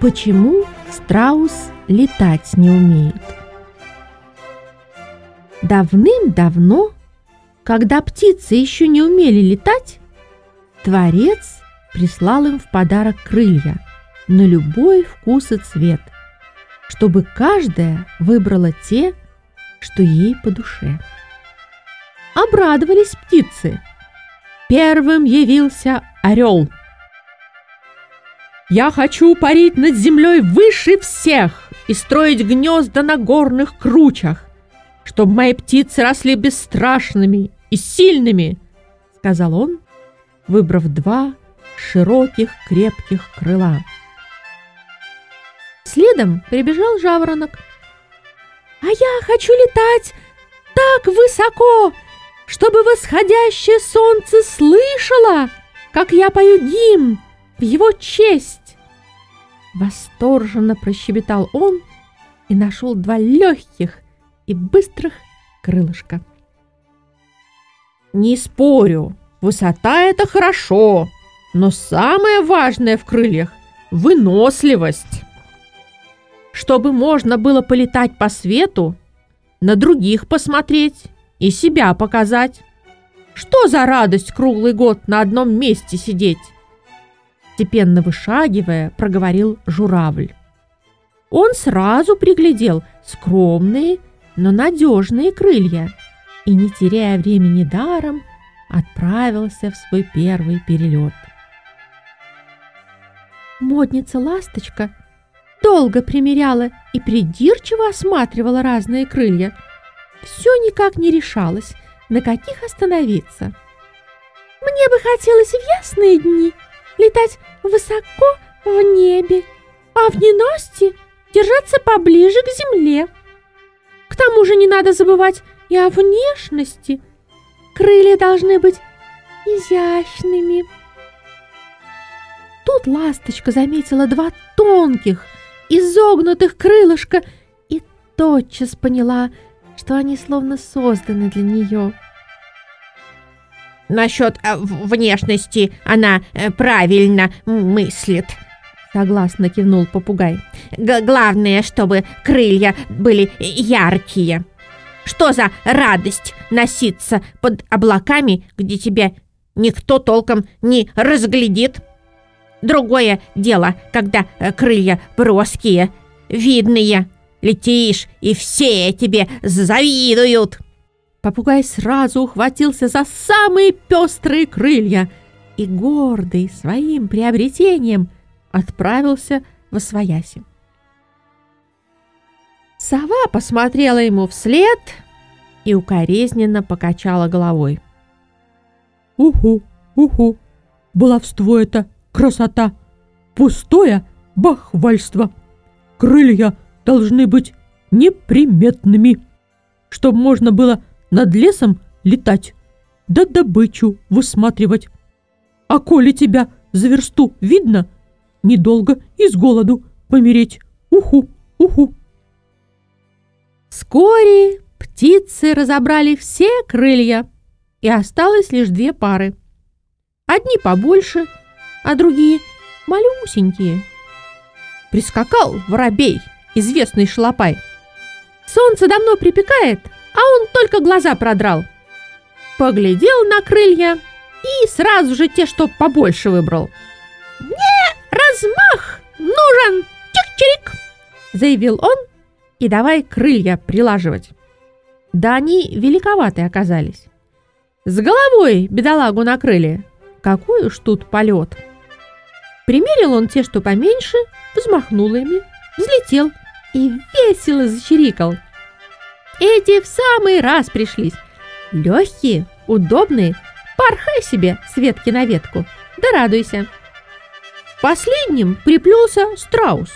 Почему страус летать не умеет? Давным-давно, когда птицы еще не умели летать, Творец прислал им в подарок крылья на любой вкус и цвет, чтобы каждая выбрала те, что ей по душе. Обрадовались птицы. Первым явился орел – я хочу парить над землей выше всех и строить гнезда на горных кручах, чтобы мои птицы росли бесстрашными и сильными, — сказал он, выбрав два широких крепких крыла. Следом прибежал жаворонок. «А я хочу летать так высоко, чтобы восходящее солнце слышало, как я пою гимн в его честь!» Восторженно прощебетал он и нашел два легких и быстрых крылышка. «Не спорю, высота — это хорошо, но самое важное в крыльях — выносливость. Чтобы можно было полетать по свету, на других посмотреть и себя показать. Что за радость круглый год на одном месте сидеть? Степенно вышагивая, проговорил журавль. Он сразу приглядел скромные, но надежные крылья и, не теряя времени даром, отправился в свой первый перелет. Модница-ласточка долго примеряла и придирчиво осматривала разные крылья. Все никак не решалась, на каких остановиться. «Мне бы хотелось в ясные дни летать высоко в небе, а в ненасти держаться поближе к земле. К тому же не надо забывать и о внешности. Крылья должны быть изящными. Тут ласточка заметила два тонких, изогнутых крылышка и тотчас поняла, что они словно созданы для нее. Насчет э, внешности она э, правильно мыслит. Согласно кивнул попугай. Г главное, чтобы крылья были яркие. Что за радость носиться под облаками, где тебя никто толком не разглядит? Другое дело, когда э, крылья броские, видные. Летишь, и все тебе завидуют. Попугай сразу ухватился за самые пестрые крылья и, гордый своим приобретением, отправился в освояси. Сова посмотрела ему вслед и укоризненно покачала головой. «Уху, уху, баловство это, красота, пустое бахвальство. Крылья должны быть неприметными, чтобы можно было над лесом летать, да добычу высматривать. А коли тебя за версту видно, недолго и с голоду помереть. Уху, уху. Вскоре птицы разобрали все крылья, и осталось лишь две пары. Одни побольше, а другие малюсенькие. Прискакал воробей, известный шалопай. Солнце давно припекает, а он только глаза продрал. Поглядел на крылья и сразу же те, что побольше выбрал. «Мне размах нужен! Чик-чирик!» заявил он и давай крылья прилаживать. Да они великоваты оказались. С головой бедолагу накрыли. Какой уж тут полет. Примерил он те, что поменьше, взмахнул ими, взлетел и весело зачирикал – эти в самый раз пришлись. Легкие, удобные, порхай себе с ветки на ветку, да радуйся. Последним приплелся страус.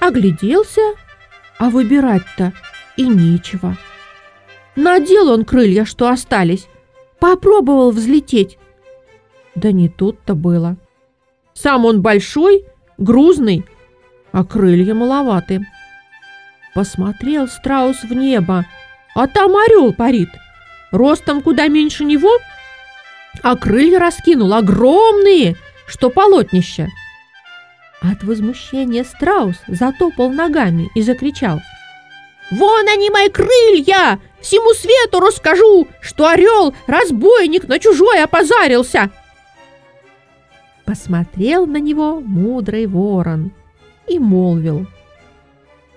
Огляделся, а выбирать-то и нечего. Надел он крылья, что остались, попробовал взлететь. Да не тут-то было. Сам он большой, грузный, а крылья маловаты. Посмотрел страус в небо, а там орел парит, ростом куда меньше него, а крылья раскинул огромные, что полотнище. От возмущения страус затопал ногами и закричал. «Вон они, мои крылья! Всему свету расскажу, что орел, разбойник на чужой опозарился!» Посмотрел на него мудрый ворон и молвил.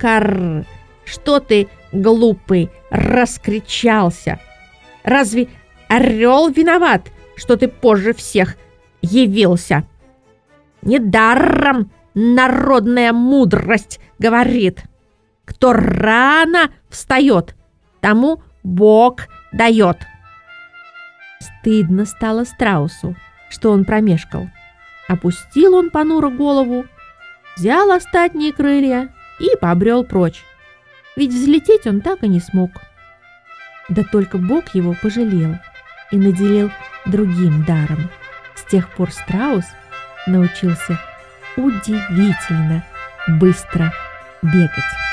«Карр, что ты, глупый, раскричался? Разве орел виноват, что ты позже всех явился?» Недаром народная мудрость говорит, кто рано встает, тому Бог дает. Стыдно стало страусу, что он промешкал. Опустил он понуро голову, взял остатние крылья и побрел прочь. Ведь взлететь он так и не смог. Да только Бог его пожалел и наделил другим даром. С тех пор страус – научился удивительно быстро бегать.